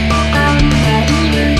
I'm not even